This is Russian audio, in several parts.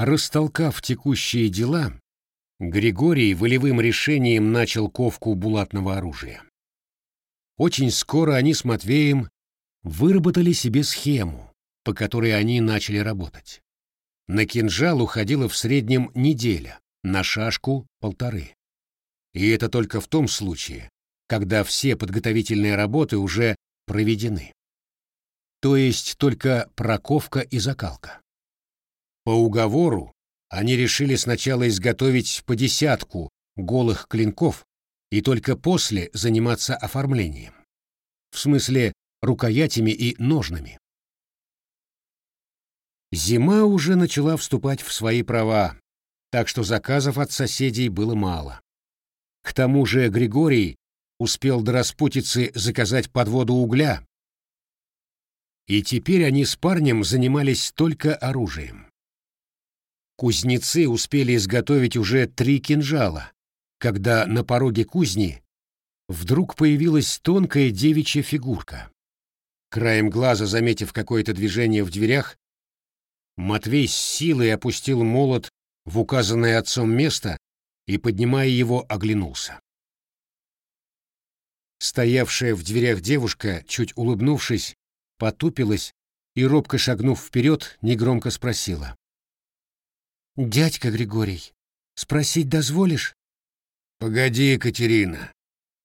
Растолкав текущие дела, Григорий волевым решением начал ковку булатного оружия. Очень скоро они с Матвеем выработали себе схему, по которой они начали работать. На кинжал уходила в среднем неделя, на шашку — полторы. И это только в том случае, когда все подготовительные работы уже проведены. То есть только проковка и закалка. По уговору они решили сначала изготовить по десятку голых клинков и только после заниматься оформлением. В смысле, рукоятями и ножнами. Зима уже начала вступать в свои права, так что заказов от соседей было мало. К тому же Григорий успел до распутицы заказать подводу угля, и теперь они с парнем занимались только оружием. Кузнецы успели изготовить уже три кинжала, когда на пороге кузни вдруг появилась тонкая девичья фигурка. Краем глаза, заметив какое-то движение в дверях, Матвей с силой опустил молот в указанное отцом место и, поднимая его, оглянулся. Стоявшая в дверях девушка, чуть улыбнувшись, потупилась и, робко шагнув вперед, негромко спросила. «Дядька Григорий, спросить дозволишь?» «Погоди, Екатерина,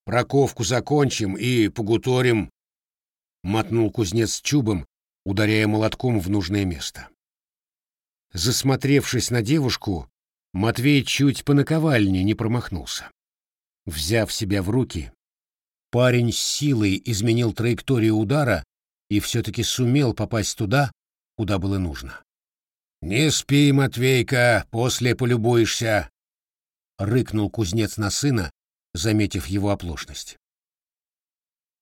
проковку закончим и погуторим», — мотнул кузнец чубом, ударяя молотком в нужное место. Засмотревшись на девушку, Матвей чуть по наковальне не промахнулся. Взяв себя в руки, парень с силой изменил траекторию удара и все-таки сумел попасть туда, куда было нужно. «Не спи, Матвейка, после полюбуешься!» — рыкнул кузнец на сына, заметив его оплошность.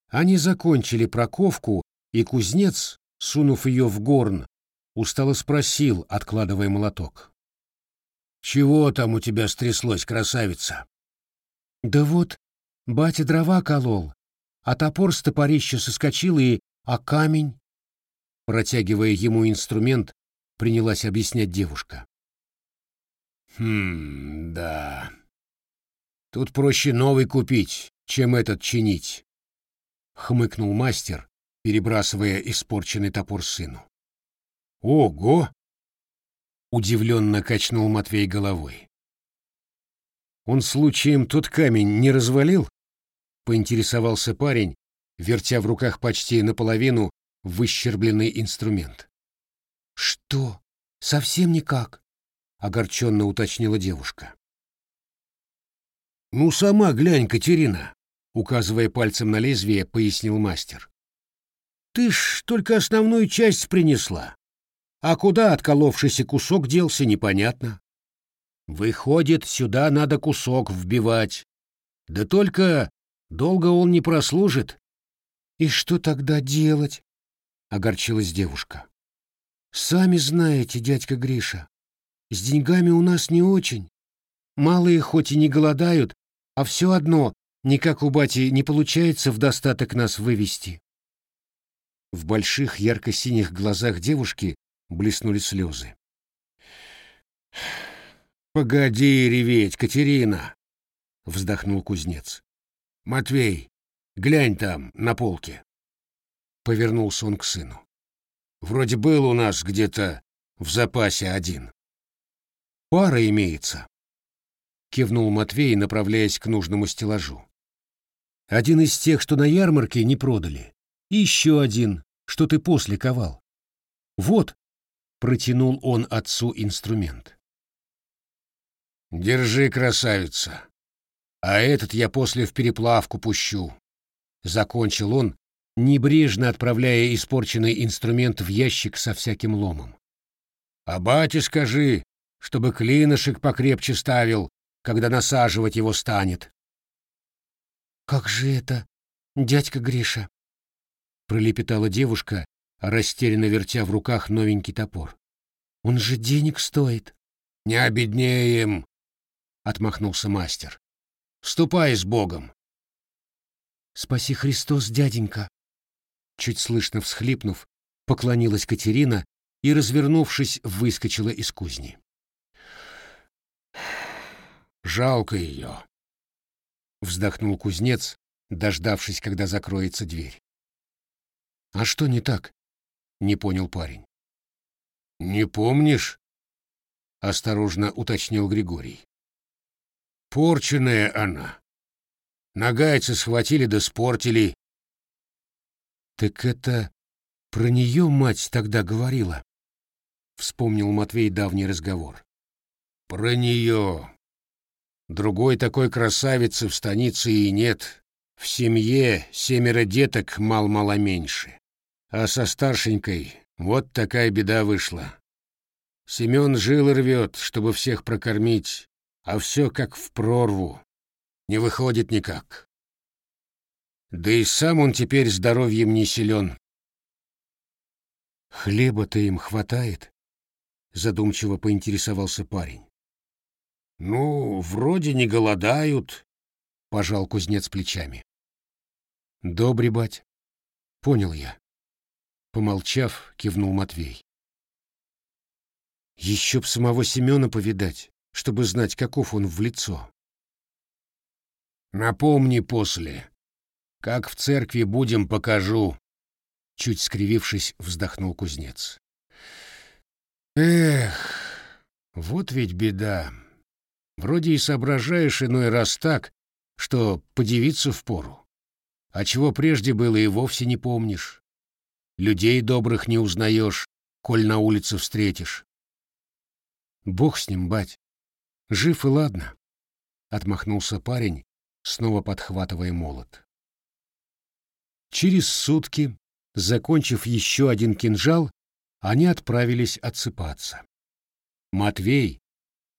Они закончили проковку, и кузнец, сунув ее в горн, устало спросил, откладывая молоток. «Чего там у тебя стряслось, красавица?» «Да вот, батя дрова колол, а топор с топорища соскочил и... А камень?» Протягивая ему инструмент, принялась объяснять девушка. «Хм, да. Тут проще новый купить, чем этот чинить», — хмыкнул мастер, перебрасывая испорченный топор сыну. «Ого!» — удивленно качнул Матвей головой. «Он случаем тот камень не развалил?» — поинтересовался парень, вертя в руках почти наполовину выщербленный инструмент. «Что? Совсем никак?» — огорченно уточнила девушка. «Ну, сама глянь, Катерина», — указывая пальцем на лезвие, пояснил мастер. «Ты ж только основную часть принесла. А куда отколовшийся кусок делся, непонятно. Выходит, сюда надо кусок вбивать. Да только долго он не прослужит». «И что тогда делать?» — огорчилась девушка. Сами знаете, дядька Гриша, с деньгами у нас не очень. Малые хоть и не голодают, а все одно никак у бати не получается в достаток нас вывести. В больших ярко-синих глазах девушки блеснули слезы. «Погоди реветь, Катерина!» — вздохнул кузнец. «Матвей, глянь там, на полке!» Повернулся он к сыну. Вроде был у нас где-то в запасе один. Пара имеется. Кивнул Матвей, направляясь к нужному стеллажу. Один из тех, что на ярмарке не продали. И еще один, что ты после ковал. Вот, протянул он отцу инструмент. Держи, красавица. А этот я после в переплавку пущу. Закончил он, небрежно отправляя испорченный инструмент в ящик со всяким ломом. «А бате скажи, чтобы клинышек покрепче ставил, когда насаживать его станет». «Как же это, дядька Гриша?» — пролепетала девушка, растерянно вертя в руках новенький топор. «Он же денег стоит». «Не обеднеем», — отмахнулся мастер. «Ступай с Богом». «Спаси Христос, дяденька», чуть слышно всхлипнув, поклонилась Катерина и, развернувшись, выскочила из кузни. Жалко ее. Вздохнул кузнец, дождавшись, когда закроется дверь. А что не так? Не понял парень. Не помнишь? Осторожно уточнил Григорий. Порченная она. Нагайцы схватили да спортили. Так это про нее мать тогда говорила. Вспомнил Матвей давний разговор. Про нее. Другой такой красавицы в станице и нет. В семье семеро деток мал-мало меньше. А со старшенькой вот такая беда вышла. Семен жил рвет, чтобы всех прокормить, а все как в прорву. Не выходит никак. Да и сам он теперь здоровьем не силен. «Хлеба-то им хватает?» — задумчиво поинтересовался парень. «Ну, вроде не голодают», — пожал кузнец плечами. «Добрый бать. Понял я». Помолчав, кивнул Матвей. «Еще б самого Семена повидать, чтобы знать, каков он в лицо». «Напомни после. Как в церкви будем, покажу», — чуть скривившись, вздохнул кузнец. «Эх, вот ведь беда. Вроде и соображаешь иной раз так, что подивиться впору. А чего прежде было и вовсе не помнишь. Людей добрых не узнаешь, коль на улице встретишь. Бог с ним, бать. Жив и ладно. Отмахнулся парень, снова подхватывая молот. Через сутки, закончив еще один кинжал, они отправились отсыпаться. Матвей,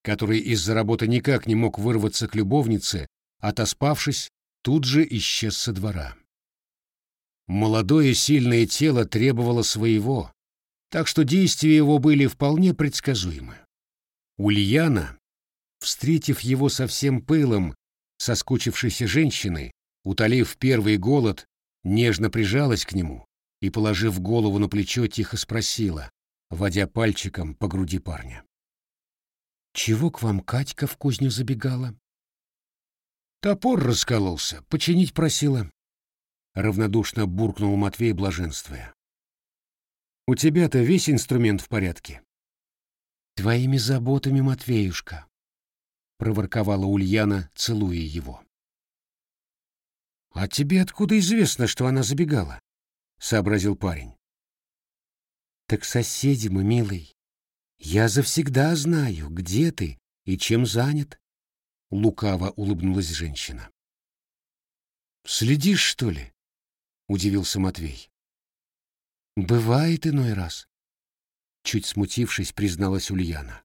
который из-за работы никак не мог вырваться к любовнице, отоспавшись, тут же исчез со двора. Молодое сильное тело требовало своего, так что действия его были вполне предсказуемы. Ульяна, встретив его со всем пылом соскучившейся женщины, утолив первый голод, нежно прижалась к нему и, положив голову на плечо, тихо спросила, водя пальчиком по груди парня. Чего к вам Катька в кузню забегала? Топор раскололся, починить просила. Равнодушно буркнул Матвей, блаженствуя. У тебя-то весь инструмент в порядке. Твоими заботами, Матвеюшка, проворковала Ульяна, целуя его. А тебе откуда известно, что она забегала? сообразил парень. Так соседи мы, милый, «Я завсегда знаю, где ты и чем занят», — лукаво улыбнулась женщина. «Следишь, что ли?» — удивился Матвей. «Бывает иной раз», — чуть смутившись, призналась Ульяна.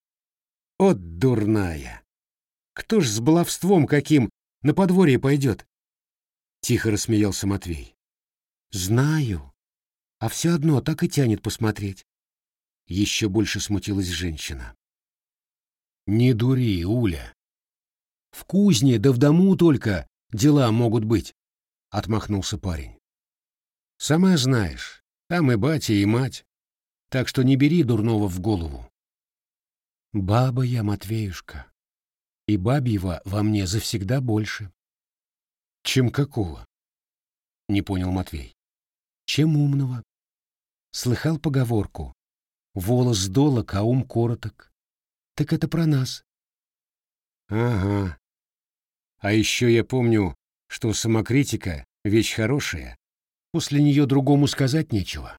«От дурная! Кто ж с баловством каким на подворье пойдет?» Тихо рассмеялся Матвей. «Знаю, а все одно так и тянет посмотреть. Еще больше смутилась женщина. «Не дури, Уля. В кузне да в дому только дела могут быть», — отмахнулся парень. «Сама знаешь, там и батя, и мать, так что не бери дурного в голову». «Баба я, Матвеюшка, и бабьего во мне завсегда больше». «Чем какого?» — не понял Матвей. «Чем умного?» Слыхал поговорку волос долог, а ум короток. Так это про нас. Ага. А еще я помню, что самокритика — вещь хорошая. После нее другому сказать нечего.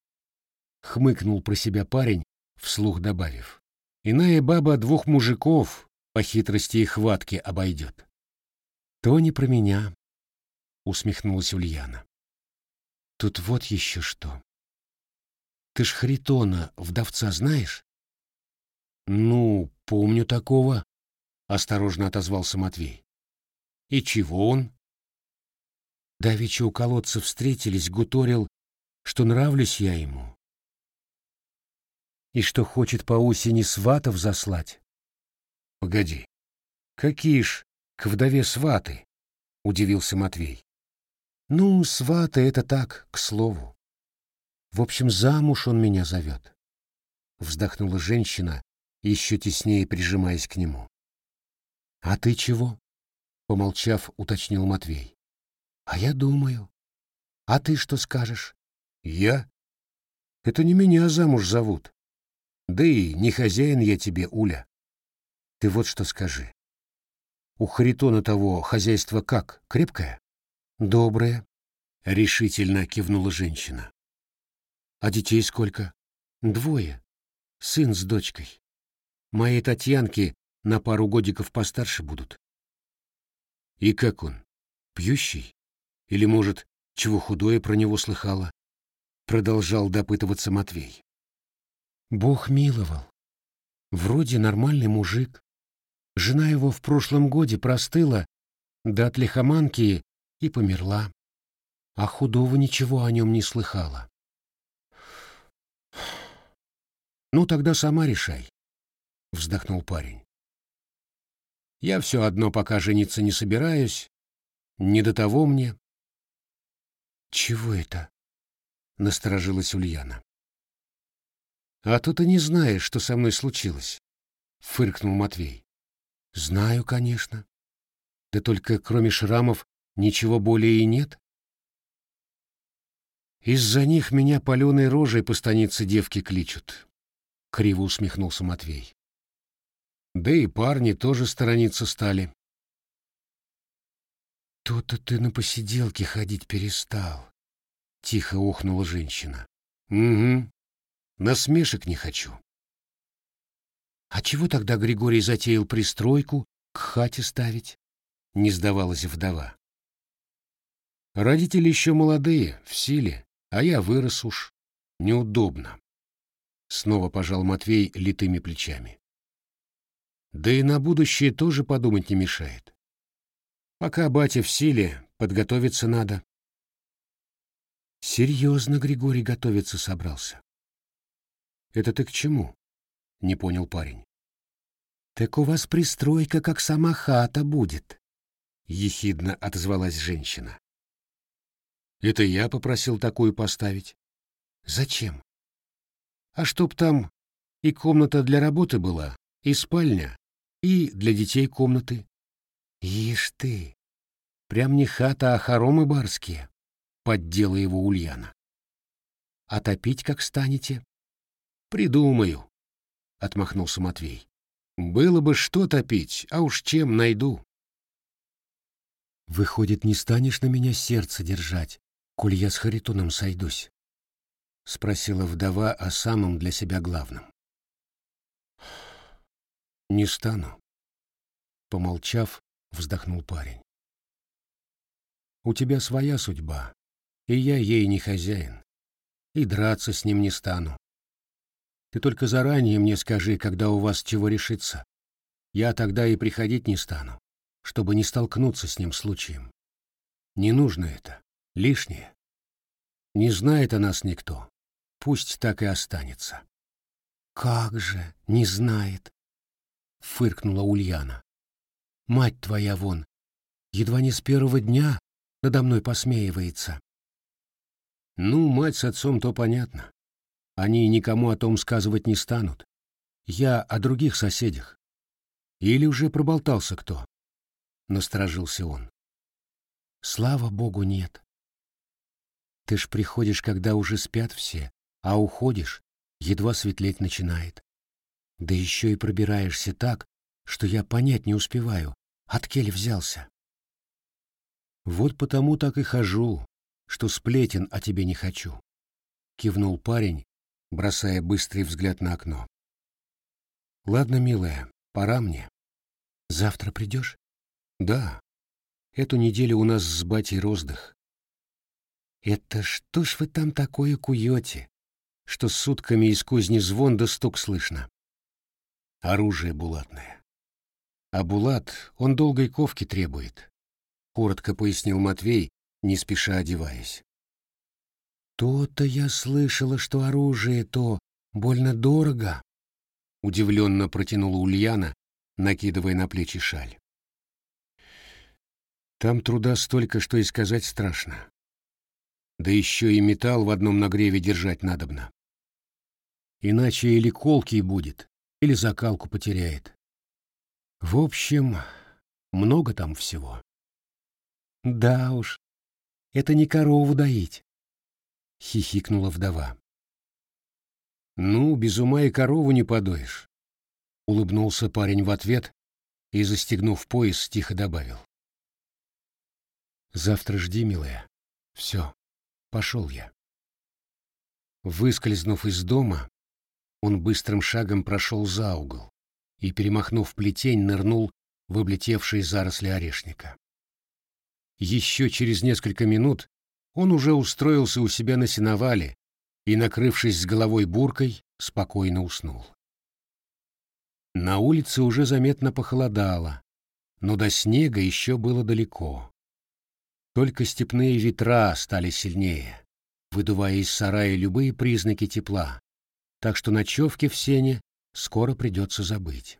Хмыкнул про себя парень, вслух добавив. Иная баба двух мужиков по хитрости и хватке обойдет. То не про меня, усмехнулась Ульяна. Тут вот еще что. Ты ж Харитона, вдовца, знаешь? Ну, помню такого, осторожно отозвался Матвей. И чего он? Давеча у колодца встретились, гуторил, что нравлюсь я ему. И что хочет по осени сватов заслать. Погоди, какие ж к вдове сваты? Удивился Матвей. Ну, сваты — это так, к слову. В общем, замуж он меня зовет. Вздохнула женщина, еще теснее прижимаясь к нему. А ты чего? Помолчав, уточнил Матвей. А я думаю. А ты что скажешь? Я? Это не меня замуж зовут. Да и не хозяин я тебе, Уля. Ты вот что скажи. У Харитона того хозяйство как, крепкое? Доброе, — решительно кивнула женщина. А детей сколько? Двое. Сын с дочкой. Моей Татьянке на пару годиков постарше будут. И как он? Пьющий? Или, может, чего худое про него слыхала? Продолжал допытываться Матвей. Бог миловал. Вроде нормальный мужик. Жена его в прошлом годе простыла, да от лихоманки и померла. А худого ничего о нем не слыхала. «Ну, тогда сама решай», — вздохнул парень. «Я все одно пока жениться не собираюсь. Не до того мне». «Чего это?» — насторожилась Ульяна. «А то ты не знаешь, что со мной случилось», — фыркнул Матвей. «Знаю, конечно. Да только кроме шрамов ничего более и нет. Из-за них меня паленой рожей по станице девки кличут. — криво усмехнулся Матвей. «Да и парни тоже сторониться стали». «То-то ты на посиделке ходить перестал», — тихо охнула женщина. «Угу. Насмешек не хочу». «А чего тогда Григорий затеял пристройку к хате ставить?» — не сдавалась вдова. «Родители еще молодые, в силе, а я вырос уж. Неудобно. Снова пожал Матвей литыми плечами. Да и на будущее тоже подумать не мешает. Пока батя в силе, подготовиться надо. Серьезно Григорий готовиться собрался. Это ты к чему? Не понял парень. Так у вас пристройка, как сама хата будет, ехидно отозвалась женщина. Это я попросил такую поставить. Зачем? а чтоб там и комната для работы была, и спальня, и для детей комнаты. Ишь ты, прям не хата, а хоромы барские, поддела его Ульяна. А топить как станете? Придумаю, отмахнулся Матвей. Было бы что топить, а уж чем найду. Выходит, не станешь на меня сердце держать, коль я с Харитоном сойдусь? — спросила вдова о самом для себя главном. «Не стану», — помолчав, вздохнул парень. «У тебя своя судьба, и я ей не хозяин, и драться с ним не стану. Ты только заранее мне скажи, когда у вас чего решится. Я тогда и приходить не стану, чтобы не столкнуться с ним случаем. Не нужно это, лишнее. Не знает о нас никто. Пусть так и останется. Как же, не знает, фыркнула Ульяна. Мать твоя вон, едва не с первого дня надо мной посмеивается. Ну, мать с отцом то понятно. Они никому о том сказывать не станут. Я о других соседях. Или уже проболтался кто? Насторожился он. Слава богу, нет. Ты ж приходишь, когда уже спят все, а уходишь, едва светлеть начинает. Да еще и пробираешься так, что я понять не успеваю, от кель взялся. Вот потому так и хожу, что сплетен о тебе не хочу. Кивнул парень, бросая быстрый взгляд на окно. Ладно, милая, пора мне. Завтра придешь? Да. Эту неделю у нас с батей роздых. Это что ж вы там такое куете? что сутками из кузни звон да стук слышно. Оружие булатное. А булат, он долгой ковки требует, — коротко пояснил Матвей, не спеша одеваясь. «То-то я слышала, что оружие то больно дорого», — удивленно протянула Ульяна, накидывая на плечи шаль. «Там труда столько, что и сказать страшно. Да еще и металл в одном нагреве держать надобно. Иначе или колкий будет, или закалку потеряет. В общем, Много там всего. Да уж, это не корову доить, хихикнула вдова. Ну, без ума и корову не подоишь, улыбнулся парень в ответ и, застегнув пояс, тихо добавил. Завтра жди, милая. Все, пошел я. Выскользнув из дома, он быстрым шагом прошел за угол и, перемахнув плетень, нырнул в облетевшие заросли орешника. Еще через несколько минут он уже устроился у себя на сеновале и, накрывшись с головой буркой, спокойно уснул. На улице уже заметно похолодало, но до снега еще было далеко. Только степные ветра стали сильнее, выдувая из сарая любые признаки тепла, так что ночевки в сене скоро придется забыть.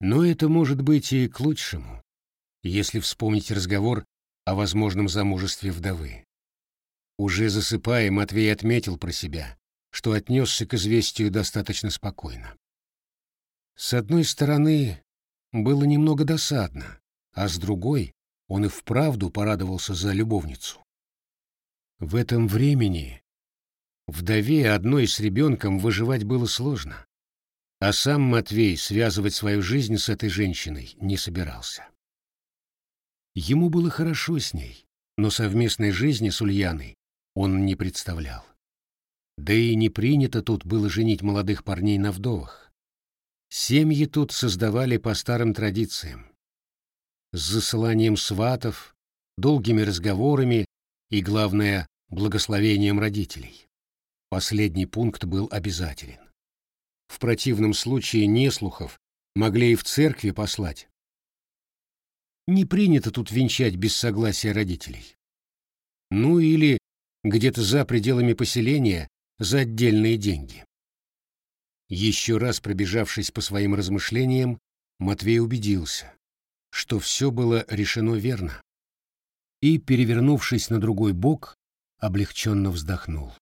Но это может быть и к лучшему, если вспомнить разговор о возможном замужестве вдовы. Уже засыпая, Матвей отметил про себя, что отнесся к известию достаточно спокойно. С одной стороны, было немного досадно, а с другой он и вправду порадовался за любовницу. В этом времени вдове одной с ребенком выживать было сложно, а сам Матвей связывать свою жизнь с этой женщиной не собирался. Ему было хорошо с ней, но совместной жизни с Ульяной он не представлял. Да и не принято тут было женить молодых парней на вдовах. Семьи тут создавали по старым традициям с засыланием сватов, долгими разговорами и, главное, благословением родителей. Последний пункт был обязателен. В противном случае неслухов могли и в церкви послать. Не принято тут венчать без согласия родителей. Ну или где-то за пределами поселения за отдельные деньги. Еще раз пробежавшись по своим размышлениям, Матвей убедился, что все было решено верно. И, перевернувшись на другой бок, облегченно вздохнул,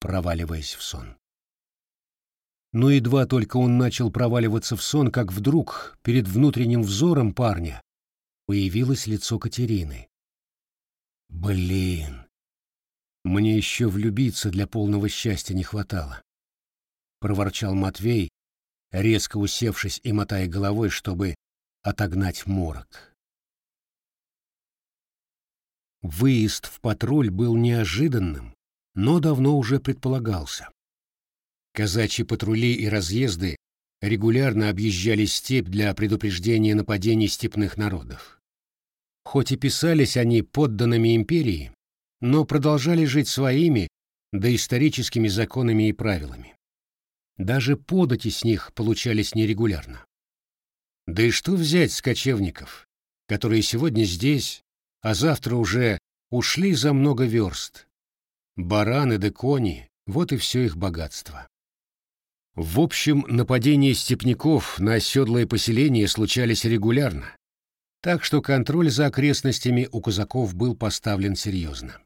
проваливаясь в сон. Но едва только он начал проваливаться в сон, как вдруг перед внутренним взором парня появилось лицо Катерины. «Блин, мне еще влюбиться для полного счастья не хватало», — проворчал Матвей, резко усевшись и мотая головой, чтобы отогнать морок. Выезд в патруль был неожиданным, но давно уже предполагался. Казачьи патрули и разъезды регулярно объезжали степь для предупреждения нападений степных народов. Хоть и писались они подданными империи, но продолжали жить своими доисторическими законами и правилами. Даже подати с них получались нерегулярно. Да и что взять с кочевников, которые сегодня здесь, а завтра уже ушли за много верст? Бараны да кони — вот и все их богатство. В общем, нападения степняков на оседлое поселение случались регулярно, так что контроль за окрестностями у казаков был поставлен серьезно.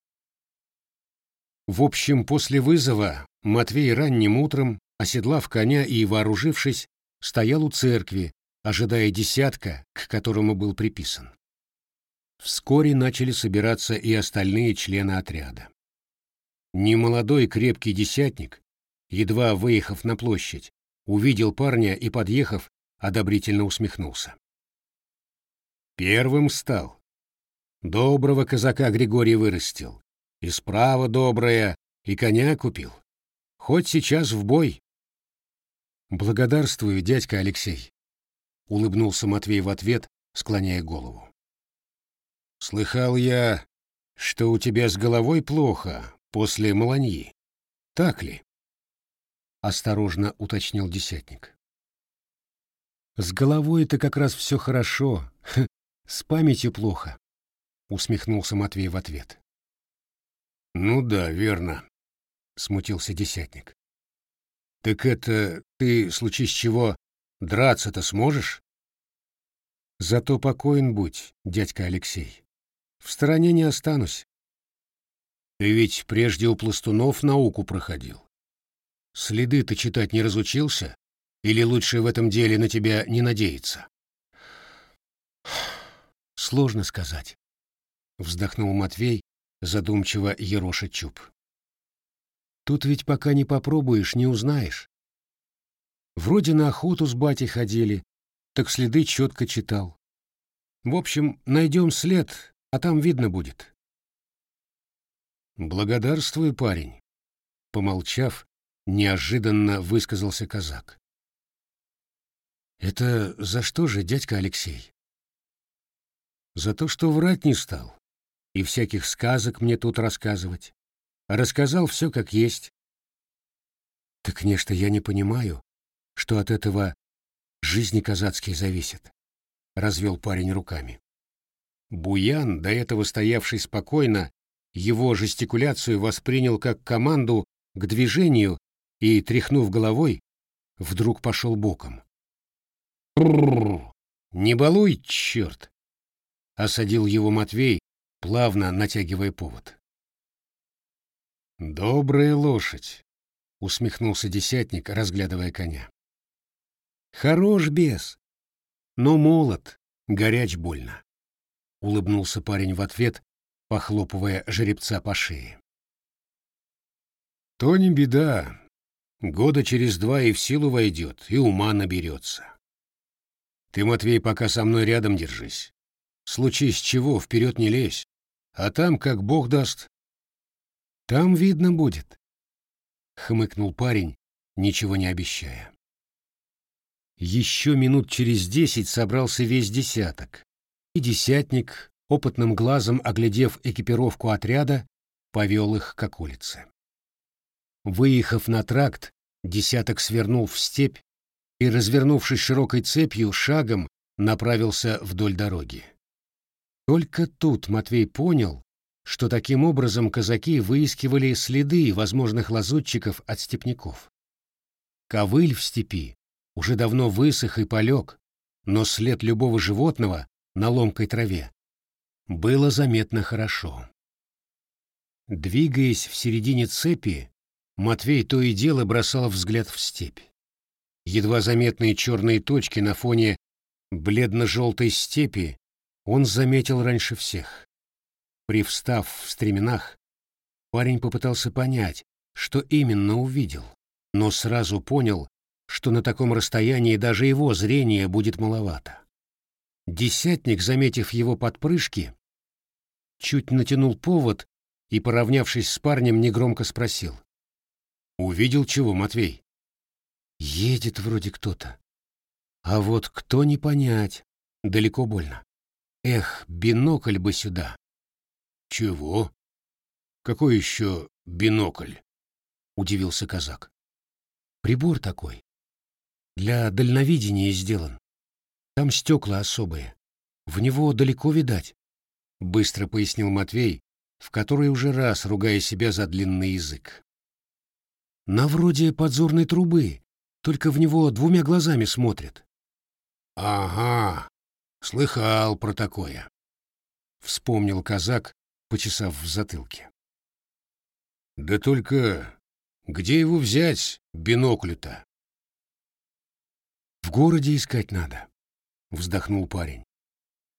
В общем, после вызова Матвей ранним утром, оседлав коня и вооружившись, стоял у церкви, ожидая десятка, к которому был приписан. Вскоре начали собираться и остальные члены отряда. Немолодой крепкий десятник, едва выехав на площадь, увидел парня и, подъехав, одобрительно усмехнулся. Первым стал. Доброго казака Григорий вырастил. И справа добрая, и коня купил. Хоть сейчас в бой. Благодарствую, дядька Алексей улыбнулся Матвей в ответ, склоняя голову. Слыхал я, что у тебя с головой плохо после маланьи. Так ли? Осторожно уточнил десятник. С головой-то как раз все хорошо, с памятью плохо, усмехнулся Матвей в ответ. Ну да, верно, смутился десятник. Так это ты, случись чего, Драться-то сможешь? Зато покоен будь, дядька Алексей. В стороне не останусь. Ты ведь прежде у пластунов науку проходил. Следы ты читать не разучился? Или лучше в этом деле на тебя не надеяться? Сложно сказать. Вздохнул Матвей, задумчиво ероша чуб. Тут ведь пока не попробуешь, не узнаешь. Вроде на охоту с батей ходили, так следы четко читал. В общем, найдем след, а там видно будет. Благодарствую, парень. Помолчав, неожиданно высказался казак. Это за что же, дядька Алексей? За то, что врать не стал и всяких сказок мне тут рассказывать. Рассказал все как есть. Так, конечно, я не понимаю, что от этого жизни казацкие зависят. Развел парень руками. Буян, до этого стоявший спокойно, его жестикуляцию воспринял как команду к движению и, тряхнув головой, вдруг пошел боком. «Не балуй, черт!» — осадил его Матвей, плавно натягивая повод. «Добрая лошадь», — усмехнулся десятник, разглядывая коня. «Хорош бес, но молод, горяч больно», — улыбнулся парень в ответ, похлопывая жеребца по шее. «То не беда. Года через два и в силу войдет, и ума наберется. Ты, Матвей, пока со мной рядом держись. Случись чего, вперед не лезь, а там, как Бог даст, там видно будет, — хмыкнул парень, ничего не обещая. Еще минут через десять собрался весь десяток, и десятник, опытным глазом оглядев экипировку отряда, повел их к околице. Выехав на тракт, десяток свернул в степь и, развернувшись широкой цепью, шагом направился вдоль дороги. Только тут Матвей понял, что таким образом казаки выискивали следы возможных лазутчиков от степняков. Ковыль в степи уже давно высох и полег, но след любого животного на ломкой траве было заметно хорошо. Двигаясь в середине цепи, Матвей то и дело бросал взгляд в степь. Едва заметные черные точки на фоне бледно-желтой степи он заметил раньше всех. Привстав в стременах, парень попытался понять, что именно увидел, но сразу понял, что на таком расстоянии даже его зрение будет маловато. Десятник, заметив его подпрыжки, чуть натянул повод и, поравнявшись с парнем, негромко спросил. «Увидел чего, Матвей?» «Едет вроде кто-то. А вот кто не понять, далеко больно. Эх, бинокль бы сюда!» «Чего? Какой еще бинокль?» — удивился казак. «Прибор такой. Для дальновидения сделан. Там стекла особые. В него далеко видать», — быстро пояснил Матвей, в который уже раз ругая себя за длинный язык. «На вроде подзорной трубы, только в него двумя глазами смотрят». «Ага, слыхал про такое», — вспомнил казак, почесав в затылке. «Да только где его взять, биноклю-то?» «В городе искать надо», — вздохнул парень.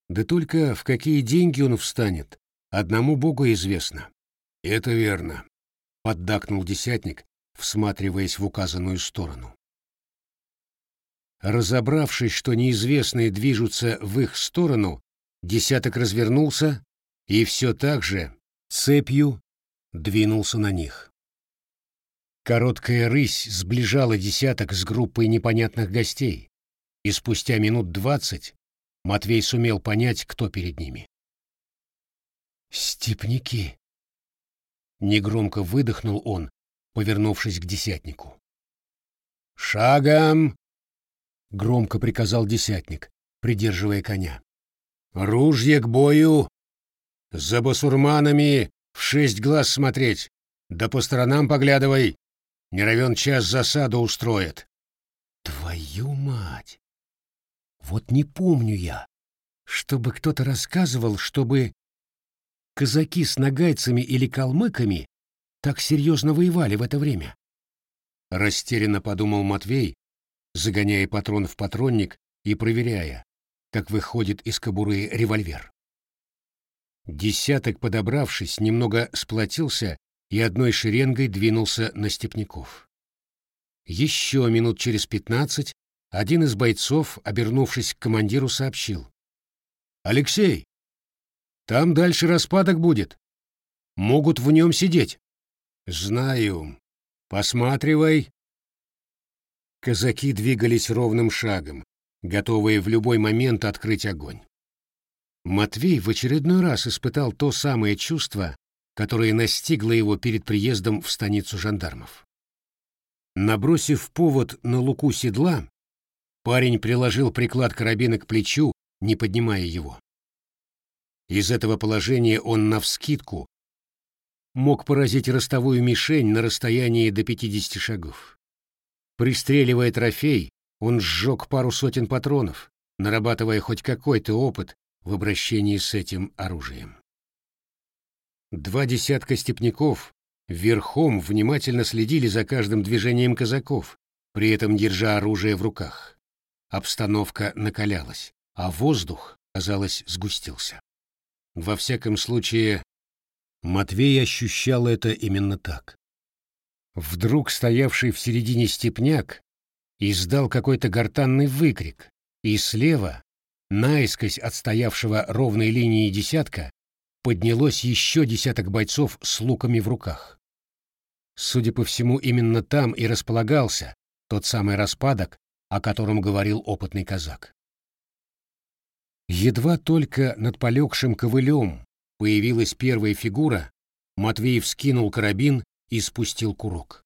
«Да только в какие деньги он встанет, одному Богу известно». «Это верно», — поддакнул десятник, всматриваясь в указанную сторону. Разобравшись, что неизвестные движутся в их сторону, десяток развернулся и все так же цепью двинулся на них. Короткая рысь сближала десяток с группой непонятных гостей, и спустя минут двадцать Матвей сумел понять, кто перед ними. «Степняки!» Негромко выдохнул он, повернувшись к десятнику. «Шагом!» — громко приказал десятник, придерживая коня. «Ружье к бою!» За басурманами в шесть глаз смотреть, да по сторонам поглядывай. Не равен час засаду устроит. Твою мать! Вот не помню я, чтобы кто-то рассказывал, чтобы казаки с нагайцами или калмыками так серьезно воевали в это время. Растерянно подумал Матвей, загоняя патрон в патронник и проверяя, как выходит из кобуры револьвер. Десяток, подобравшись, немного сплотился и одной шеренгой двинулся на степняков. Еще минут через пятнадцать один из бойцов, обернувшись к командиру, сообщил. «Алексей, там дальше распадок будет. Могут в нем сидеть». «Знаю. Посматривай». Казаки двигались ровным шагом, готовые в любой момент открыть огонь. Матвей в очередной раз испытал то самое чувство, которое настигло его перед приездом в станицу жандармов. Набросив повод на луку седла, парень приложил приклад карабина к плечу, не поднимая его. Из этого положения он навскидку мог поразить ростовую мишень на расстоянии до 50 шагов. Пристреливая трофей, он сжег пару сотен патронов, нарабатывая хоть какой-то опыт в обращении с этим оружием. Два десятка степняков верхом внимательно следили за каждым движением казаков, при этом держа оружие в руках. Обстановка накалялась, а воздух, казалось, сгустился. Во всяком случае, Матвей ощущал это именно так. Вдруг стоявший в середине степняк издал какой-то гортанный выкрик, и слева, наискось отстоявшего ровной линии десятка, поднялось еще десяток бойцов с луками в руках. Судя по всему, именно там и располагался тот самый распадок, о котором говорил опытный казак. Едва только над полегшим ковылем появилась первая фигура, Матвей вскинул карабин и спустил курок.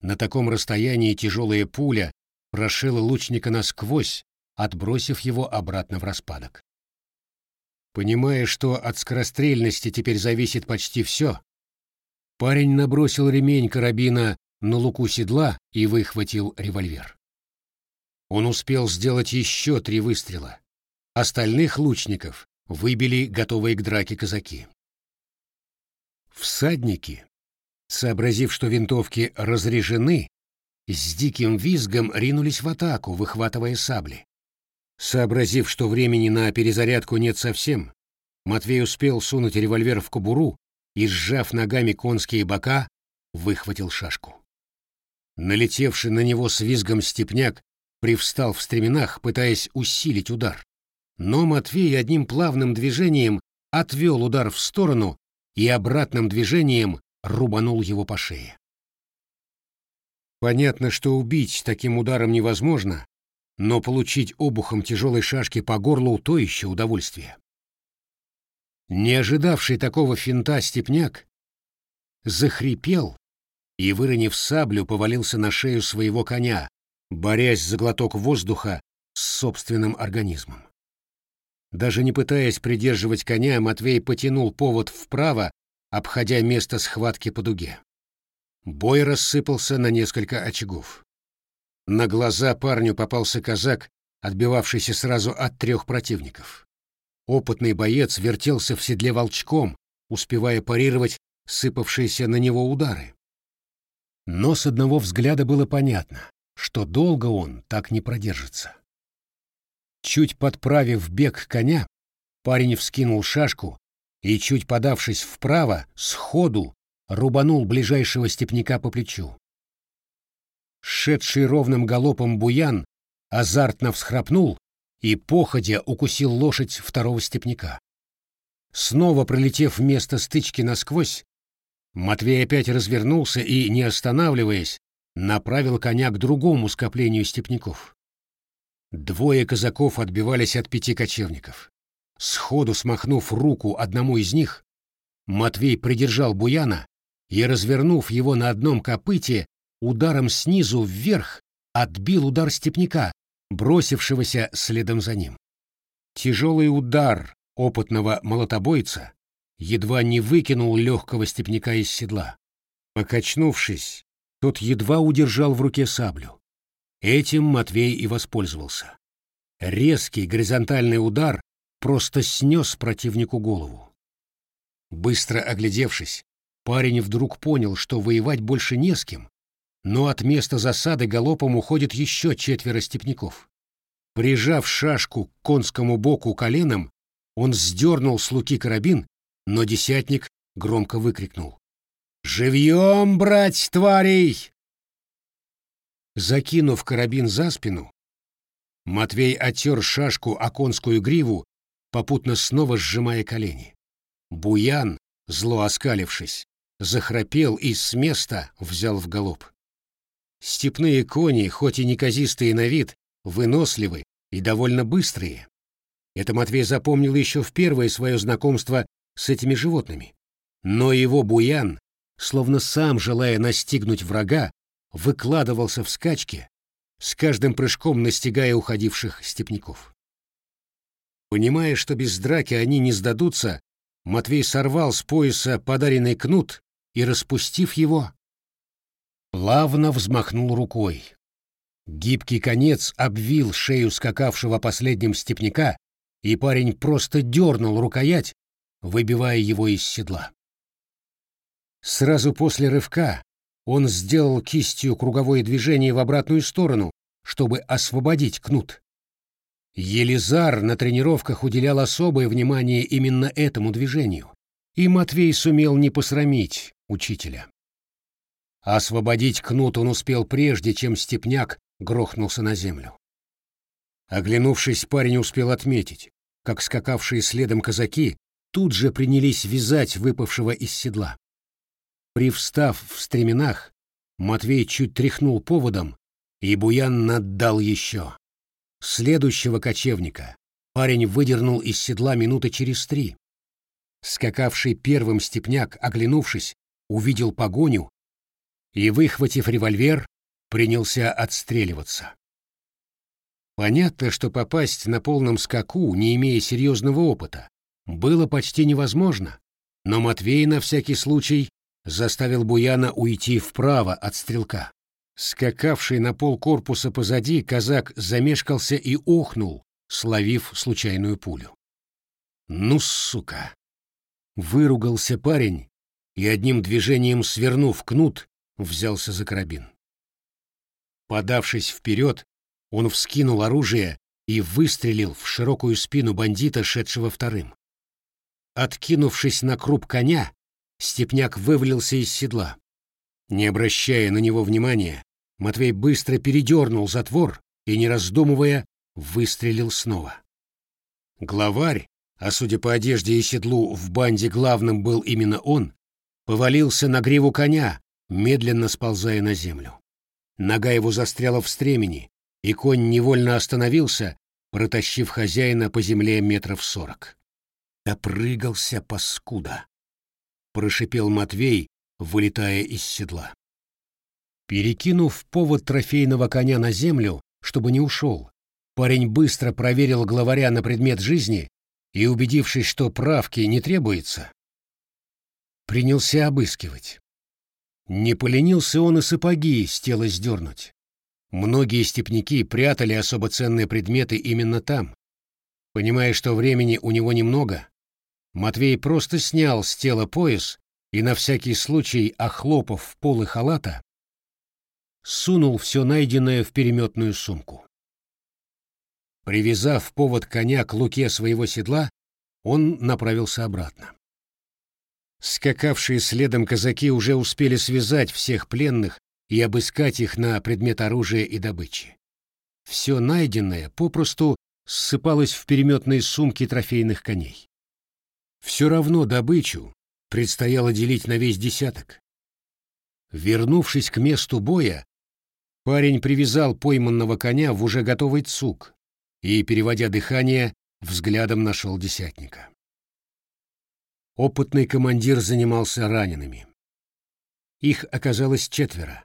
На таком расстоянии тяжелая пуля прошила лучника насквозь, отбросив его обратно в распадок. Понимая, что от скорострельности теперь зависит почти все, парень набросил ремень карабина на луку седла и выхватил револьвер. Он успел сделать еще три выстрела. Остальных лучников выбили готовые к драке казаки. Всадники, сообразив, что винтовки разряжены, с диким визгом ринулись в атаку, выхватывая сабли. Сообразив, что времени на перезарядку нет совсем, Матвей успел сунуть револьвер в кобуру и, сжав ногами конские бока, выхватил шашку. Налетевший на него с визгом степняк привстал в стременах, пытаясь усилить удар. Но Матвей одним плавным движением отвел удар в сторону и обратным движением рубанул его по шее. Понятно, что убить таким ударом невозможно, но получить обухом тяжелой шашки по горлу — то еще удовольствие. Не ожидавший такого финта степняк захрипел и, выронив саблю, повалился на шею своего коня, борясь за глоток воздуха с собственным организмом. Даже не пытаясь придерживать коня, Матвей потянул повод вправо, обходя место схватки по дуге. Бой рассыпался на несколько очагов. На глаза парню попался казак, отбивавшийся сразу от трех противников. Опытный боец вертелся в седле волчком, успевая парировать сыпавшиеся на него удары. Но с одного взгляда было понятно, что долго он так не продержится. Чуть подправив бег коня, парень вскинул шашку и, чуть подавшись вправо, сходу рубанул ближайшего степняка по плечу. Шедший ровным галопом буян азартно всхрапнул и, походя, укусил лошадь второго степняка. Снова пролетев место стычки насквозь, Матвей опять развернулся и, не останавливаясь, направил коня к другому скоплению степняков. Двое казаков отбивались от пяти кочевников. Сходу смахнув руку одному из них, Матвей придержал Буяна и, развернув его на одном копыте, ударом снизу вверх отбил удар степняка, бросившегося следом за ним. Тяжелый удар опытного молотобойца едва не выкинул легкого степняка из седла. Покачнувшись, тот едва удержал в руке саблю. Этим Матвей и воспользовался. Резкий горизонтальный удар просто снес противнику голову. Быстро оглядевшись, парень вдруг понял, что воевать больше не с кем, но от места засады галопом уходит еще четверо степняков. Прижав шашку к конскому боку коленом, он сдернул с луки карабин, но десятник громко выкрикнул. «Живьем, брать тварей!» Закинув карабин за спину, Матвей отер шашку о конскую гриву, попутно снова сжимая колени. Буян, зло оскалившись, захрапел и с места взял в галоп. Степные кони, хоть и неказистые на вид, выносливы и довольно быстрые. Это Матвей запомнил еще в первое свое знакомство с этими животными. Но его буян, словно сам желая настигнуть врага, выкладывался в скачке, с каждым прыжком настигая уходивших степняков. Понимая, что без драки они не сдадутся, Матвей сорвал с пояса подаренный кнут и, распустив его, плавно взмахнул рукой. Гибкий конец обвил шею скакавшего последним степняка, и парень просто дернул рукоять, выбивая его из седла. Сразу после рывка он сделал кистью круговое движение в обратную сторону, чтобы освободить кнут. Елизар на тренировках уделял особое внимание именно этому движению, и Матвей сумел не посрамить учителя. Освободить кнут он успел прежде, чем степняк грохнулся на землю. Оглянувшись, парень успел отметить, как скакавшие следом казаки тут же принялись вязать выпавшего из седла. Привстав в стременах, Матвей чуть тряхнул поводом, и Буян наддал еще. Следующего кочевника парень выдернул из седла минуты через три. Скакавший первым степняк, оглянувшись, увидел погоню и, выхватив револьвер, принялся отстреливаться. Понятно, что попасть на полном скаку, не имея серьезного опыта, было почти невозможно, но Матвей на всякий случай заставил Буяна уйти вправо от стрелка. Скакавший на пол корпуса позади, казак замешкался и охнул, словив случайную пулю. «Ну, сука!» Выругался парень и одним движением свернув кнут, взялся за карабин. Подавшись вперед, он вскинул оружие и выстрелил в широкую спину бандита, шедшего вторым. Откинувшись на круп коня, Степняк вывалился из седла. Не обращая на него внимания, Матвей быстро передернул затвор и, не раздумывая, выстрелил снова. Главарь, а судя по одежде и седлу, в банде главным был именно он, повалился на гриву коня, медленно сползая на землю. Нога его застряла в стремени, и конь невольно остановился, протащив хозяина по земле метров сорок. Допрыгался паскуда. — прошипел Матвей, вылетая из седла. Перекинув повод трофейного коня на землю, чтобы не ушел, парень быстро проверил главаря на предмет жизни и, убедившись, что правки не требуется, принялся обыскивать. Не поленился он и сапоги с тела сдернуть. Многие степняки прятали особо ценные предметы именно там. Понимая, что времени у него немного, Матвей просто снял с тела пояс и на всякий случай, охлопав полы халата, сунул все найденное в переметную сумку. Привязав повод коня к луке своего седла, он направился обратно. Скакавшие следом казаки уже успели связать всех пленных и обыскать их на предмет оружия и добычи. Все найденное попросту ссыпалось в переметные сумки трофейных коней. Все равно добычу предстояло делить на весь десяток. Вернувшись к месту боя, парень привязал пойманного коня в уже готовый цук и, переводя дыхание, взглядом нашел десятника. Опытный командир занимался ранеными. Их оказалось четверо.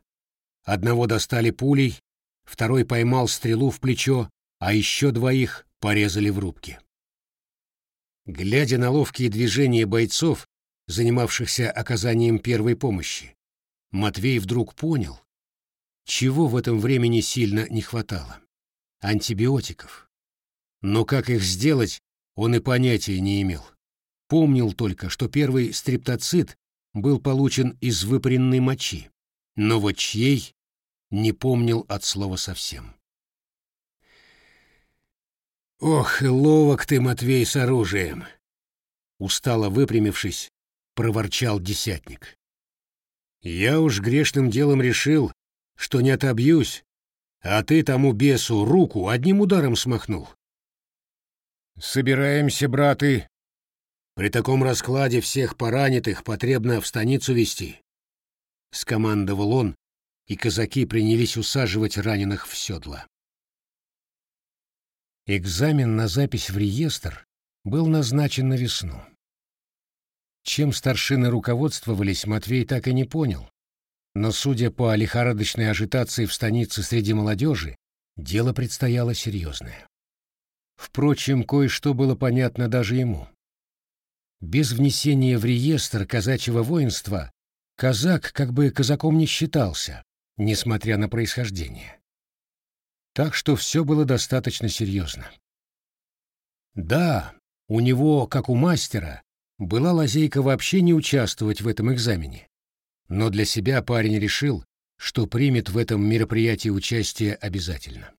Одного достали пулей, второй поймал стрелу в плечо, а еще двоих порезали в рубке. Глядя на ловкие движения бойцов, занимавшихся оказанием первой помощи, Матвей вдруг понял, чего в этом времени сильно не хватало — антибиотиков. Но как их сделать, он и понятия не имел. Помнил только, что первый стриптоцит был получен из выпаренной мочи, но вот чьей — не помнил от слова совсем. «Ох, и ловок ты, Матвей, с оружием!» Устало выпрямившись, проворчал десятник. «Я уж грешным делом решил, что не отобьюсь, а ты тому бесу руку одним ударом смахнул. Собираемся, браты. При таком раскладе всех поранитых потребно в станицу вести. Скомандовал он, и казаки принялись усаживать раненых в седла. Экзамен на запись в реестр был назначен на весну. Чем старшины руководствовались, Матвей так и не понял. Но, судя по лихорадочной ажитации в станице среди молодежи, дело предстояло серьезное. Впрочем, кое-что было понятно даже ему. Без внесения в реестр казачьего воинства казак как бы казаком не считался, несмотря на происхождение. Так что все было достаточно серьезно. Да, у него, как у мастера, была лазейка вообще не участвовать в этом экзамене. Но для себя парень решил, что примет в этом мероприятии участие обязательно.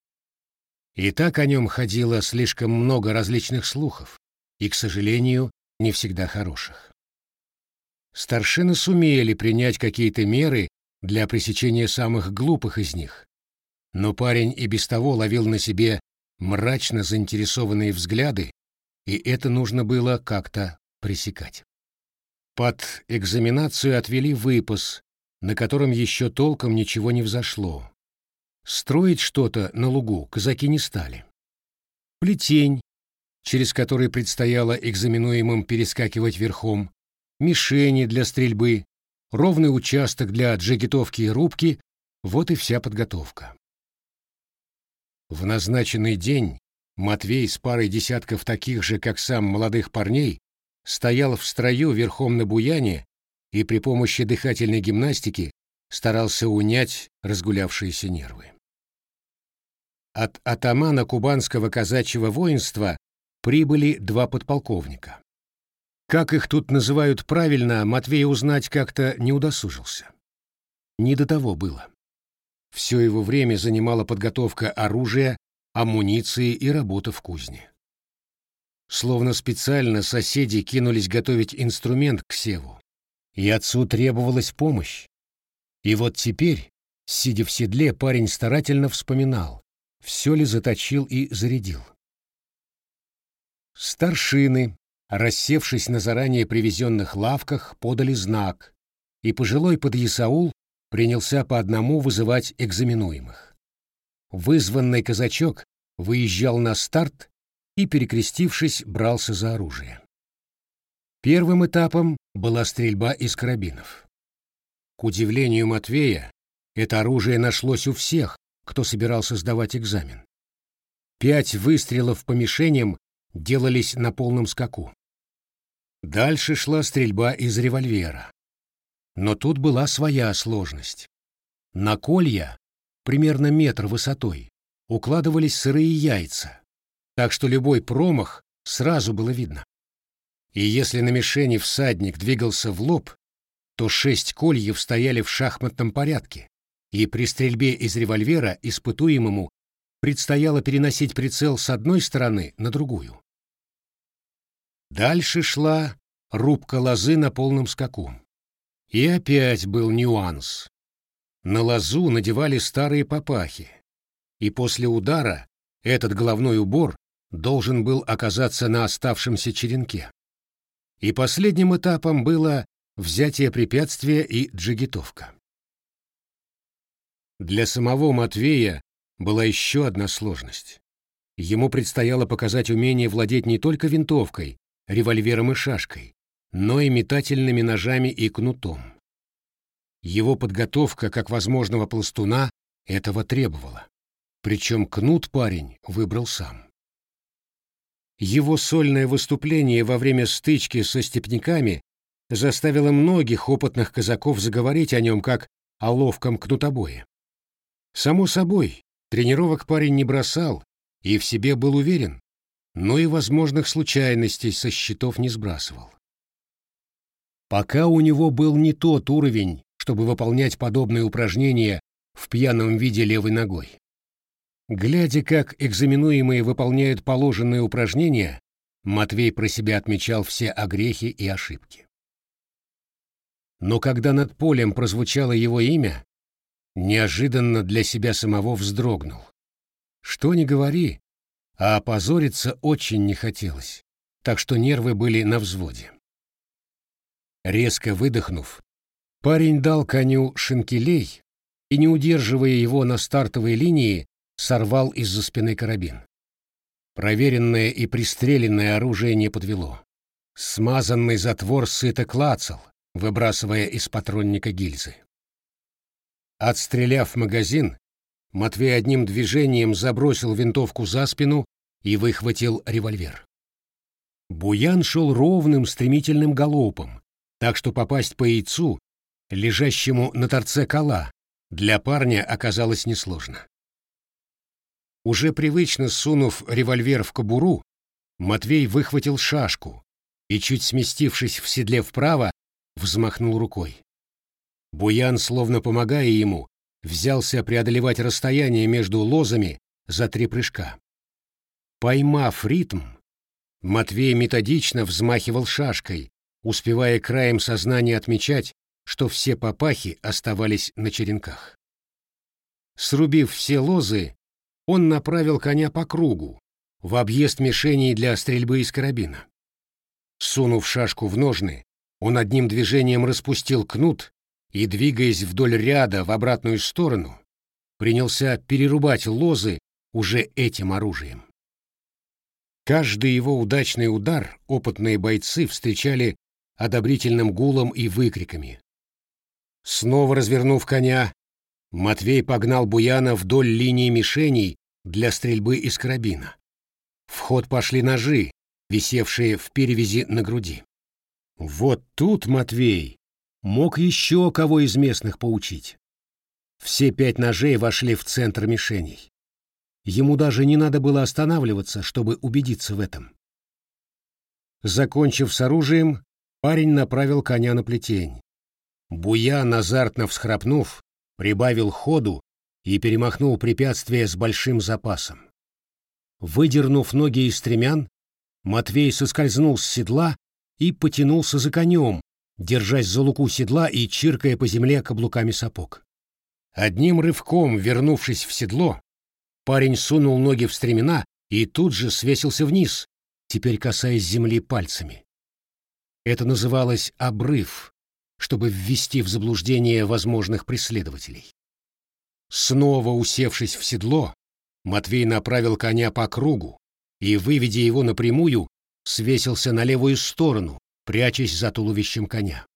И так о нем ходило слишком много различных слухов, и, к сожалению, не всегда хороших. Старшины сумели принять какие-то меры для пресечения самых глупых из них, но парень и без того ловил на себе мрачно заинтересованные взгляды, и это нужно было как-то пресекать. Под экзаменацию отвели выпас, на котором еще толком ничего не взошло, Строить что-то на лугу казаки не стали. Плетень, через который предстояло экзаменуемым перескакивать верхом, мишени для стрельбы, ровный участок для джигитовки и рубки — вот и вся подготовка. В назначенный день Матвей с парой десятков таких же, как сам, молодых парней стоял в строю верхом на буяне и при помощи дыхательной гимнастики старался унять разгулявшиеся нервы. От атамана кубанского казачьего воинства прибыли два подполковника. Как их тут называют правильно, Матвей узнать как-то не удосужился. Не до того было. Все его время занимала подготовка оружия, амуниции и работа в кузне. Словно специально соседи кинулись готовить инструмент к севу, и отцу требовалась помощь. И вот теперь, сидя в седле, парень старательно вспоминал, все ли заточил и зарядил. Старшины, рассевшись на заранее привезенных лавках, подали знак, и пожилой подъясаул принялся по одному вызывать экзаменуемых. Вызванный казачок выезжал на старт и, перекрестившись, брался за оружие. Первым этапом была стрельба из карабинов. К удивлению Матвея, это оружие нашлось у всех, кто собирался сдавать экзамен. Пять выстрелов по мишеням делались на полном скаку. Дальше шла стрельба из револьвера. Но тут была своя сложность. На колья, примерно метр высотой, укладывались сырые яйца, так что любой промах сразу было видно. И если на мишени всадник двигался в лоб, то шесть кольев стояли в шахматном порядке, и при стрельбе из револьвера испытуемому предстояло переносить прицел с одной стороны на другую. Дальше шла рубка лозы на полном скаку. И опять был нюанс. На лозу надевали старые папахи, и после удара этот головной убор должен был оказаться на оставшемся черенке. И последним этапом было взятие препятствия и джигитовка. Для самого Матвея была еще одна сложность. Ему предстояло показать умение владеть не только винтовкой, револьвером и шашкой, но и метательными ножами и кнутом. Его подготовка как возможного пластуна этого требовала. Причем кнут парень выбрал сам. Его сольное выступление во время стычки со степняками заставило многих опытных казаков заговорить о нем как о ловком кнутобое. Само собой, тренировок парень не бросал и в себе был уверен, но и возможных случайностей со счетов не сбрасывал. Пока у него был не тот уровень, чтобы выполнять подобные упражнения в пьяном виде левой ногой. Глядя, как экзаменуемые выполняют положенные упражнения, Матвей про себя отмечал все огрехи и ошибки. Но когда над полем прозвучало его имя, неожиданно для себя самого вздрогнул. Что ни говори, а опозориться очень не хотелось, так что нервы были на взводе. Резко выдохнув, парень дал коню шинкелей и, не удерживая его на стартовой линии, сорвал из-за спины карабин. Проверенное и пристреленное оружие не подвело. Смазанный затвор сыто клацал, выбрасывая из патронника гильзы. Отстреляв магазин, Матвей одним движением забросил винтовку за спину и выхватил револьвер. Буян шел ровным стремительным галопом, так что попасть по яйцу, лежащему на торце кола, для парня оказалось несложно. Уже привычно сунув револьвер в кобуру, Матвей выхватил шашку и, чуть сместившись в седле вправо, взмахнул рукой. Буян, словно помогая ему, взялся преодолевать расстояние между лозами за три прыжка. Поймав ритм, Матвей методично взмахивал шашкой, успевая краем сознания отмечать, что все папахи оставались на черенках. Срубив все лозы, он направил коня по кругу, в объезд мишеней для стрельбы из карабина. Сунув шашку в ножны, он одним движением распустил кнут и, двигаясь вдоль ряда в обратную сторону, принялся перерубать лозы уже этим оружием. Каждый его удачный удар опытные бойцы встречали одобрительным гулом и выкриками. Снова развернув коня, Матвей погнал Буяна вдоль линии мишеней для стрельбы из карабина. В ход пошли ножи, висевшие в перевязи на груди. Вот тут Матвей мог еще кого из местных поучить. Все пять ножей вошли в центр мишеней. Ему даже не надо было останавливаться, чтобы убедиться в этом. Закончив с оружием, парень направил коня на плетень. Буян, азартно всхрапнув, прибавил ходу и перемахнул препятствие с большим запасом. Выдернув ноги из стремян, Матвей соскользнул с седла и потянулся за конем, держась за луку седла и чиркая по земле каблуками сапог. Одним рывком, вернувшись в седло, парень сунул ноги в стремена и тут же свесился вниз, теперь касаясь земли пальцами. Это называлось «обрыв», чтобы ввести в заблуждение возможных преследователей. Снова усевшись в седло, Матвей направил коня по кругу и, выведя его напрямую, свесился на левую сторону, прячась за туловищем коня.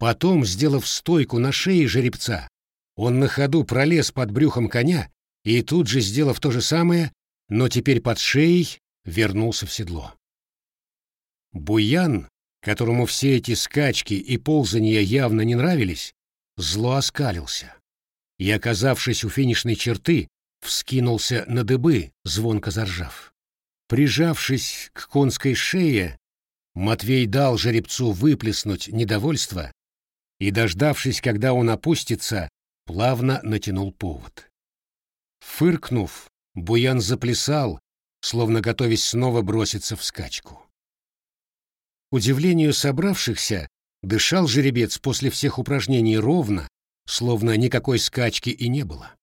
Потом, сделав стойку на шее жеребца, он на ходу пролез под брюхом коня и тут же, сделав то же самое, но теперь под шеей, вернулся в седло. Буян которому все эти скачки и ползания явно не нравились, зло оскалился и, оказавшись у финишной черты, вскинулся на дыбы, звонко заржав. Прижавшись к конской шее, Матвей дал жеребцу выплеснуть недовольство и, дождавшись, когда он опустится, плавно натянул повод. Фыркнув, Буян заплясал, словно готовясь снова броситься в скачку удивлению собравшихся, дышал жеребец после всех упражнений ровно, словно никакой скачки и не было.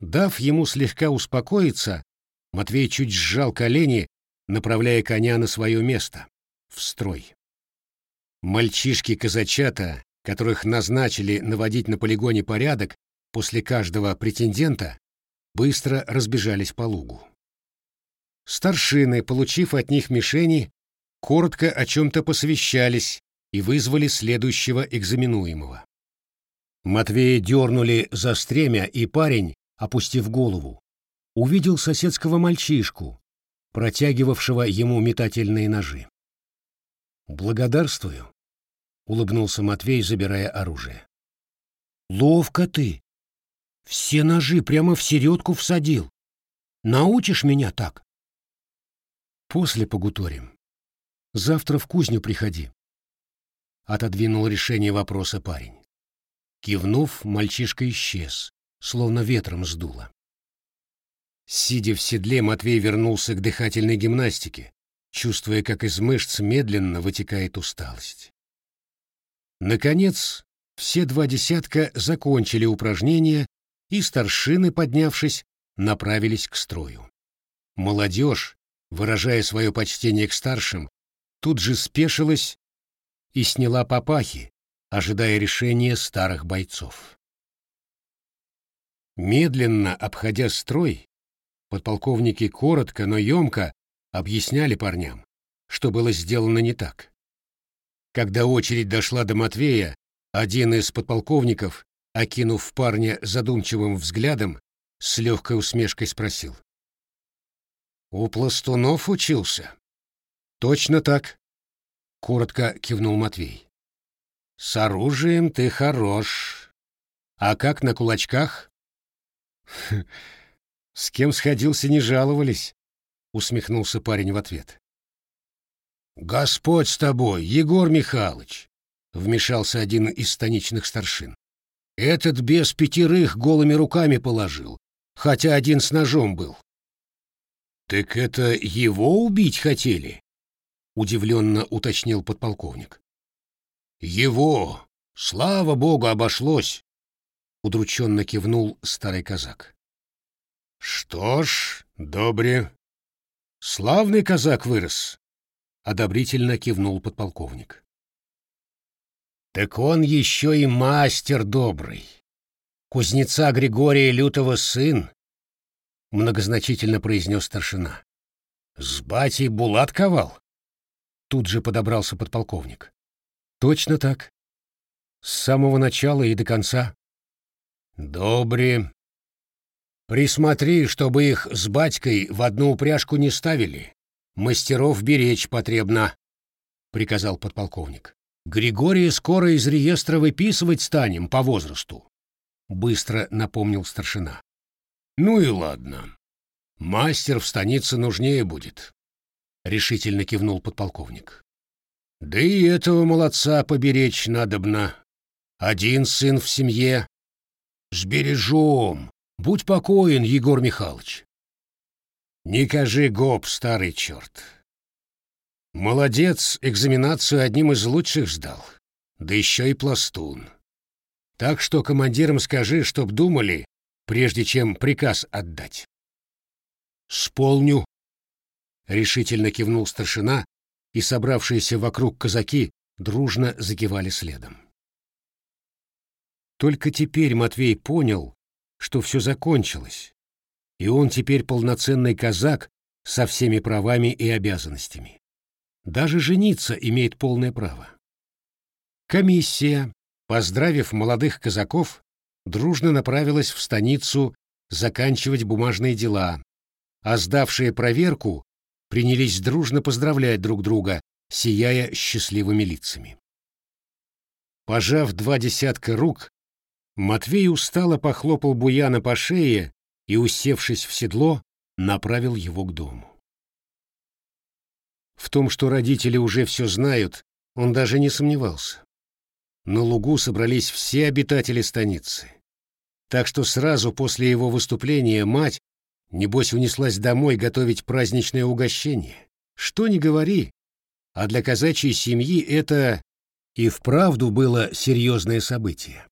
Дав ему слегка успокоиться, Матвей чуть сжал колени, направляя коня на свое место, в строй. Мальчишки-казачата, которых назначили наводить на полигоне порядок после каждого претендента, быстро разбежались по лугу. Старшины, получив от них мишени, коротко о чем-то посовещались и вызвали следующего экзаменуемого. Матвея дернули за стремя, и парень, опустив голову, увидел соседского мальчишку, протягивавшего ему метательные ножи. «Благодарствую», — улыбнулся Матвей, забирая оружие. «Ловко ты! Все ножи прямо в середку всадил. Научишь меня так?» «После погуторим. Завтра в кузню приходи. Отодвинул решение вопроса парень. Кивнув, мальчишка исчез, словно ветром сдуло. Сидя в седле, Матвей вернулся к дыхательной гимнастике, чувствуя, как из мышц медленно вытекает усталость. Наконец, все два десятка закончили упражнения, и старшины, поднявшись, направились к строю. Молодежь, выражая свое почтение к старшим, тут же спешилась и сняла папахи, ожидая решения старых бойцов. Медленно обходя строй, подполковники коротко, но емко объясняли парням, что было сделано не так. Когда очередь дошла до Матвея, один из подполковников, окинув парня задумчивым взглядом, с легкой усмешкой спросил. «У пластунов учился?» «Точно так», — коротко кивнул Матвей. «С оружием ты хорош. А как на кулачках?» «С кем сходился, не жаловались», — усмехнулся парень в ответ. «Господь с тобой, Егор Михайлович!» — вмешался один из станичных старшин. «Этот без пятерых голыми руками положил, хотя один с ножом был». «Так это его убить хотели?» — удивленно уточнил подполковник. «Его! Слава богу, обошлось!» — удрученно кивнул старый казак. «Что ж, добре. Славный казак вырос!» — одобрительно кивнул подполковник. «Так он еще и мастер добрый. Кузнеца Григория Лютого сын», — многозначительно произнес старшина. «С батей Булат ковал?» Тут же подобрался подполковник. «Точно так. С самого начала и до конца». «Добре. Присмотри, чтобы их с батькой в одну упряжку не ставили. Мастеров беречь потребно», — приказал подполковник. «Григория скоро из реестра выписывать станем по возрасту», — быстро напомнил старшина. «Ну и ладно. Мастер в станице нужнее будет», — решительно кивнул подполковник. «Да и этого молодца поберечь надобно. Один сын в семье, Сбережем. Будь покоен, Егор Михайлович. Не кажи гоп, старый черт. Молодец, экзаменацию одним из лучших сдал. Да еще и пластун. Так что командирам скажи, чтоб думали, прежде чем приказ отдать. «Сполню», — решительно кивнул старшина, и собравшиеся вокруг казаки дружно закивали следом. Только теперь Матвей понял, что все закончилось, и он теперь полноценный казак со всеми правами и обязанностями. Даже жениться имеет полное право. Комиссия, поздравив молодых казаков, дружно направилась в станицу заканчивать бумажные дела, а сдавшие проверку принялись дружно поздравлять друг друга, сияя счастливыми лицами. Пожав два десятка рук, Матвей устало похлопал Буяна по шее и, усевшись в седло, направил его к дому. В том, что родители уже все знают, он даже не сомневался. На лугу собрались все обитатели станицы. Так что сразу после его выступления мать, небось, унеслась домой готовить праздничное угощение. Что ни говори, а для казачьей семьи это и вправду было серьезное событие.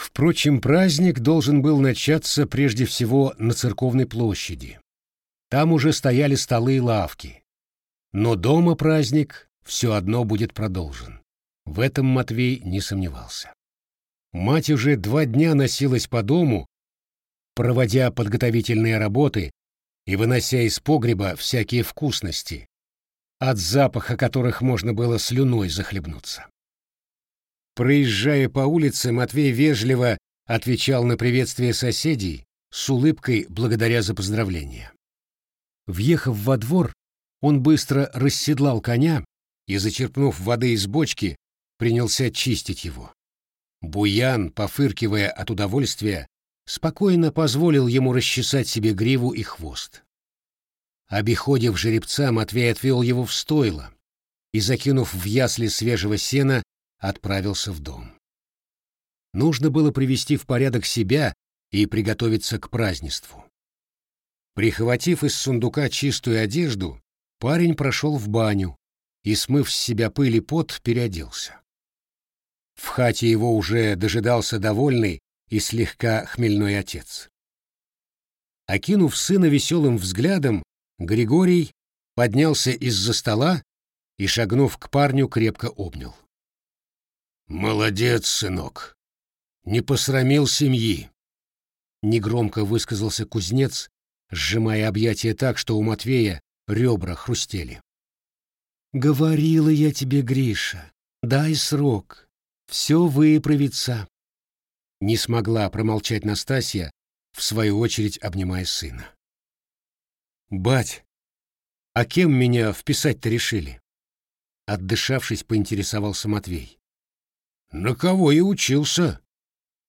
Впрочем, праздник должен был начаться прежде всего на церковной площади. Там уже стояли столы и лавки. Но дома праздник все одно будет продолжен. В этом Матвей не сомневался. Мать уже два дня носилась по дому, проводя подготовительные работы и вынося из погреба всякие вкусности, от запаха которых можно было слюной захлебнуться. Проезжая по улице, Матвей вежливо отвечал на приветствие соседей с улыбкой благодаря за поздравления. Въехав во двор, он быстро расседлал коня и, зачерпнув воды из бочки, принялся чистить его. Буян, пофыркивая от удовольствия, спокойно позволил ему расчесать себе гриву и хвост. Обиходив жеребца, Матвей отвел его в стойло и, закинув в ясли свежего сена, отправился в дом. Нужно было привести в порядок себя и приготовиться к празднеству. Прихватив из сундука чистую одежду, парень прошел в баню и, смыв с себя пыль и пот, переоделся. В хате его уже дожидался довольный и слегка хмельной отец. Окинув сына веселым взглядом, Григорий поднялся из-за стола и, шагнув к парню, крепко обнял. «Молодец, сынок! Не посрамил семьи!» Негромко высказался кузнец, сжимая объятия так, что у Матвея ребра хрустели. «Говорила я тебе, Гриша, дай срок, все выправится». Не смогла промолчать Настасья, в свою очередь обнимая сына. «Бать, а кем меня вписать-то решили?» Отдышавшись, поинтересовался Матвей. «На кого и учился?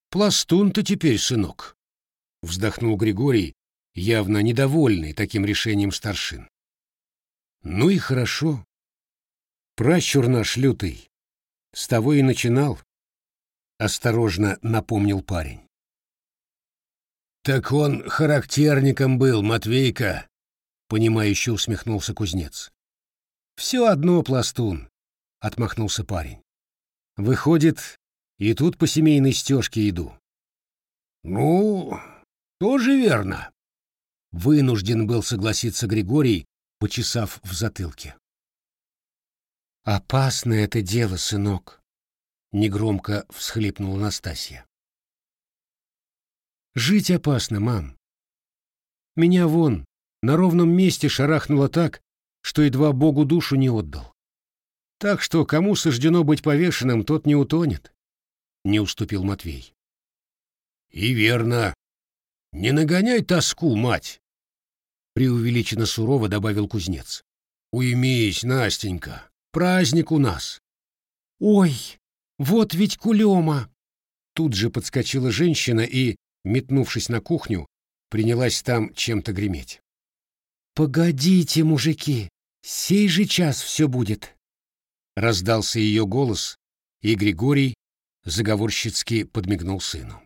Пластун ты теперь, сынок», — вздохнул Григорий, явно недовольный таким решением старшин. «Ну и хорошо. Пращур наш лютый. С того и начинал», — осторожно напомнил парень. «Так он характерником был, Матвейка», — понимающе усмехнулся кузнец. «Все одно, пластун», — отмахнулся парень. «Выходит, и тут по семейной стежке иду». «Ну, тоже верно», — вынужден был согласиться Григорий, почесав в затылке. «Опасно это дело, сынок», — негромко всхлипнула Настасья. «Жить опасно, мам. Меня вон на ровном месте шарахнуло так, что едва Богу душу не отдал. Так что кому суждено быть повешенным, тот не утонет», — не уступил Матвей. «И верно. Не нагоняй тоску, мать!» Преувеличенно сурово добавил кузнец. «Уймись, Настенька, праздник у нас!» «Ой, вот ведь кулема!» Тут же подскочила женщина и, метнувшись на кухню, принялась там чем-то греметь. «Погодите, мужики, сей же час все будет!» Раздался ее голос, и Григорий заговорщицки подмигнул сыну.